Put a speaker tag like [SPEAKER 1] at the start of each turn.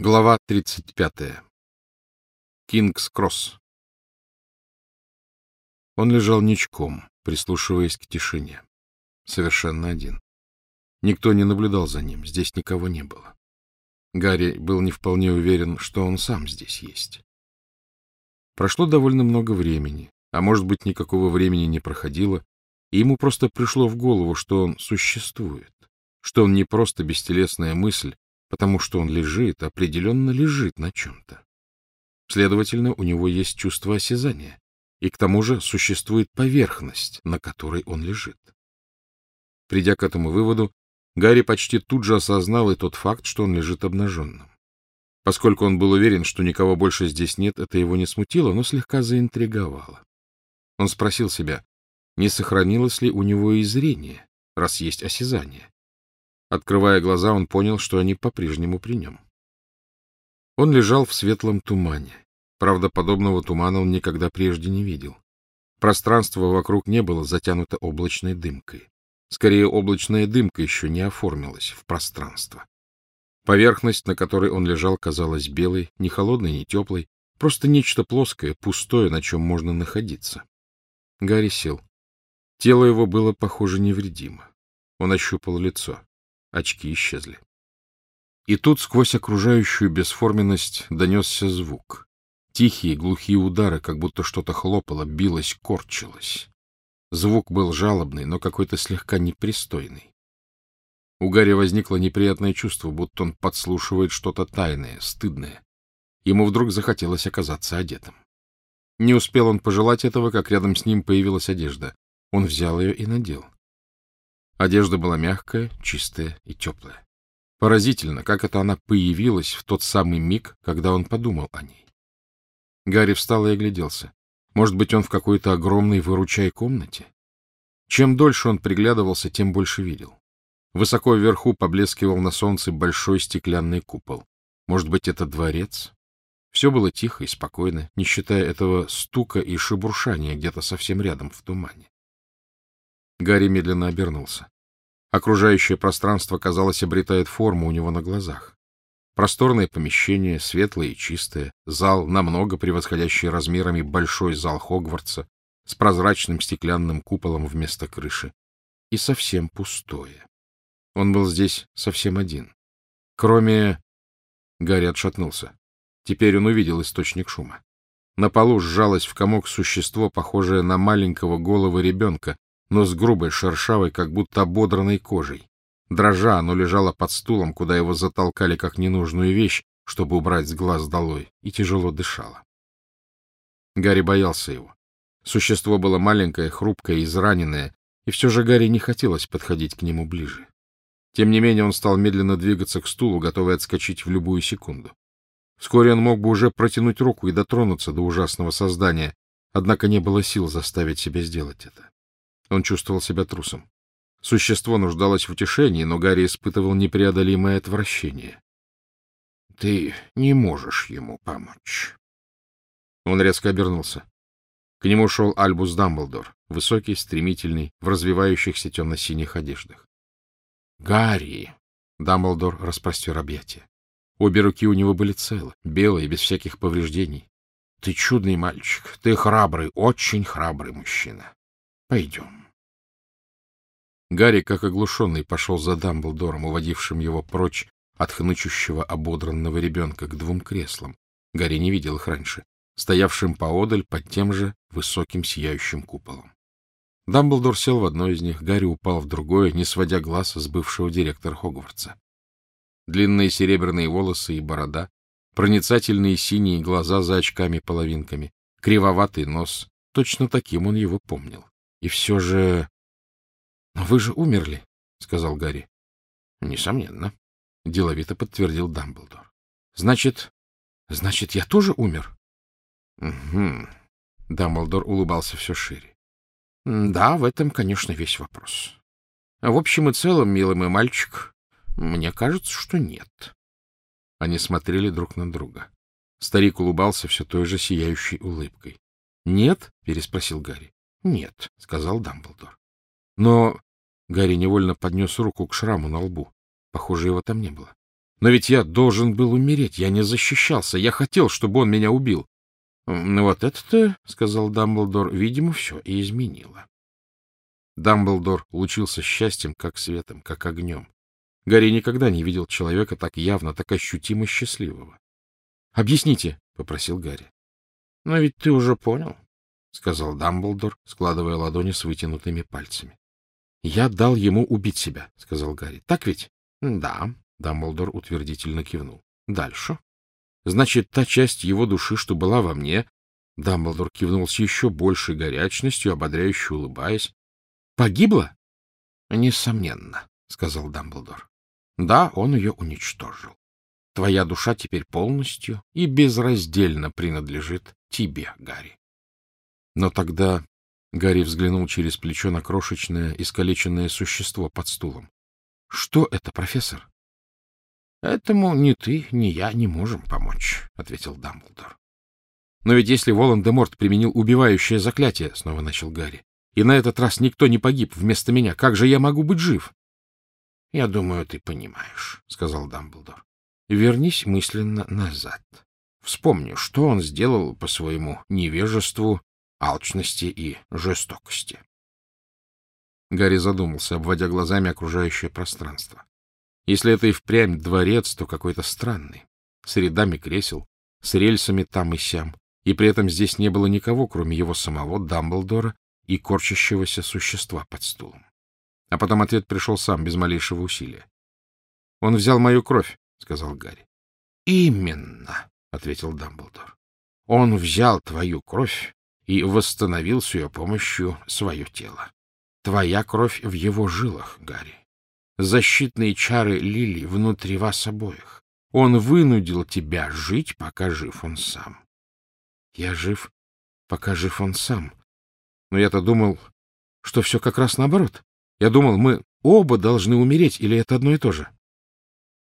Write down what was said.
[SPEAKER 1] Глава 35. Кингс-Кросс. Он лежал ничком, прислушиваясь к тишине. Совершенно один. Никто не наблюдал за ним, здесь никого не было. Гарри был не вполне уверен, что он сам здесь есть. Прошло довольно много времени, а может быть, никакого времени не проходило, и ему просто пришло в голову, что он существует, что он не просто бестелесная мысль, потому что он лежит, определенно лежит на чем-то. Следовательно, у него есть чувство осязания, и к тому же существует поверхность, на которой он лежит. Придя к этому выводу, Гарри почти тут же осознал и тот факт, что он лежит обнаженным. Поскольку он был уверен, что никого больше здесь нет, это его не смутило, но слегка заинтриговало. Он спросил себя, не сохранилось ли у него и зрение, раз есть осязание. Открывая глаза, он понял, что они по-прежнему при нем. Он лежал в светлом тумане. Правда, подобного тумана он никогда прежде не видел. Пространство вокруг не было затянуто облачной дымкой. Скорее, облачная дымка еще не оформилась в пространство. Поверхность, на которой он лежал, казалась белой, не холодной, не теплой, просто нечто плоское, пустое, на чем можно находиться. Гарри сел. Тело его было, похоже, невредимо. Он ощупал лицо. Очки исчезли. И тут сквозь окружающую бесформенность донесся звук. Тихие, глухие удары, как будто что-то хлопало, билось, корчилось. Звук был жалобный, но какой-то слегка непристойный. У Гарри возникло неприятное чувство, будто он подслушивает что-то тайное, стыдное. Ему вдруг захотелось оказаться одетым. Не успел он пожелать этого, как рядом с ним появилась одежда. Он взял ее и надел. Одежда была мягкая, чистая и теплая. Поразительно, как это она появилась в тот самый миг, когда он подумал о ней. Гарри встал и огляделся. Может быть, он в какой-то огромной выручай комнате? Чем дольше он приглядывался, тем больше видел. Высоко вверху поблескивал на солнце большой стеклянный купол. Может быть, это дворец? Все было тихо и спокойно, не считая этого стука и шебуршания где-то совсем рядом в тумане. Гарри медленно обернулся. Окружающее пространство, казалось, обретает форму у него на глазах. Просторное помещение, светлое и чистое, зал, намного превосходящий размерами большой зал Хогвартса, с прозрачным стеклянным куполом вместо крыши. И совсем пустое. Он был здесь совсем один. Кроме... Гарри отшатнулся. Теперь он увидел источник шума. На полу сжалось в комок существо, похожее на маленького голого ребенка, но с грубой, шершавой, как будто ободранной кожей. Дрожа, оно лежало под стулом, куда его затолкали как ненужную вещь, чтобы убрать с глаз долой, и тяжело дышало. Гарри боялся его. Существо было маленькое, хрупкое, израненное, и все же Гарри не хотелось подходить к нему ближе. Тем не менее он стал медленно двигаться к стулу, готовый отскочить в любую секунду. Вскоре он мог бы уже протянуть руку и дотронуться до ужасного создания, однако не было сил заставить себя сделать это. Он чувствовал себя трусом. Существо нуждалось в утешении, но Гарри испытывал непреодолимое отвращение. — Ты не можешь ему помочь. Он резко обернулся. К нему шел Альбус Дамблдор, высокий, стремительный, в развивающихся темно-синих одеждах. — Гарри! — Дамблдор распростер объятия. Обе руки у него были целы, белые, без всяких повреждений. — Ты чудный мальчик, ты храбрый, очень храбрый мужчина. Пойдем. Гарри, как оглушенный, пошел за Дамблдором, уводившим его прочь от хнычущего ободранного ребенка к двум креслам. Гарри не видел их раньше, стоявшим поодаль под тем же высоким сияющим куполом. Дамблдор сел в одно из них, Гарри упал в другое, не сводя глаз с бывшего директора Хогвартса. Длинные серебряные волосы и борода, проницательные синие глаза за очками-половинками, кривоватый нос — точно таким он его помнил. И все же... — Вы же умерли, — сказал Гарри. — Несомненно, — деловито подтвердил Дамблдор. — Значит, значит, я тоже умер? — Угу. Дамблдор улыбался все шире. — Да, в этом, конечно, весь вопрос. В общем и целом, милый мой мальчик, мне кажется, что нет. Они смотрели друг на друга. Старик улыбался все той же сияющей улыбкой. — Нет? — переспросил Гарри. — Нет, — сказал Дамблдор. Но Гарри невольно поднес руку к шраму на лбу. Похоже, его там не было. Но ведь я должен был умереть, я не защищался, я хотел, чтобы он меня убил. — Ну вот это-то, — сказал Дамблдор, — видимо, все и изменило. Дамблдор лучился счастьем, как светом, как огнем. Гарри никогда не видел человека так явно, так ощутимо счастливого. — Объясните, — попросил Гарри. — Но ведь ты уже понял, — сказал Дамблдор, складывая ладони с вытянутыми пальцами. — Я дал ему убить себя, — сказал Гарри. — Так ведь? — Да, — Дамблдор утвердительно кивнул. — Дальше. — Значит, та часть его души, что была во мне... Дамблдор кивнул с еще большей горячностью, ободряюще улыбаясь. — Погибла? — Несомненно, — сказал Дамблдор. — Да, он ее уничтожил. Твоя душа теперь полностью и безраздельно принадлежит тебе, Гарри. Но тогда Гарри взглянул через плечо на крошечное, искалеченное существо под стулом. — Что это, профессор? — Этому ни ты, ни я не можем помочь, — ответил Дамблдор. — Но ведь если Волан-де-Морт применил убивающее заклятие, — снова начал Гарри, — и на этот раз никто не погиб вместо меня, как же я могу быть жив? — Я думаю, ты понимаешь, — сказал Дамблдор. — Вернись мысленно назад. Вспомни, что он сделал по своему невежеству алчности и жестокости. Гарри задумался, обводя глазами окружающее пространство. Если это и впрямь дворец, то какой-то странный, с рядами кресел, с рельсами там и сям, и при этом здесь не было никого, кроме его самого Дамблдора и корчащегося существа под стулом. А потом ответ пришел сам, без малейшего усилия. — Он взял мою кровь, — сказал Гарри. — Именно, — ответил Дамблдор. — Он взял твою кровь и восстановил с ее помощью свое тело. Твоя кровь в его жилах, Гарри. Защитные чары Лили внутри вас обоих. Он вынудил тебя жить, пока жив он сам. Я жив, пока жив он сам. Но я-то думал, что все как раз наоборот. Я думал, мы оба должны умереть, или это одно и то же?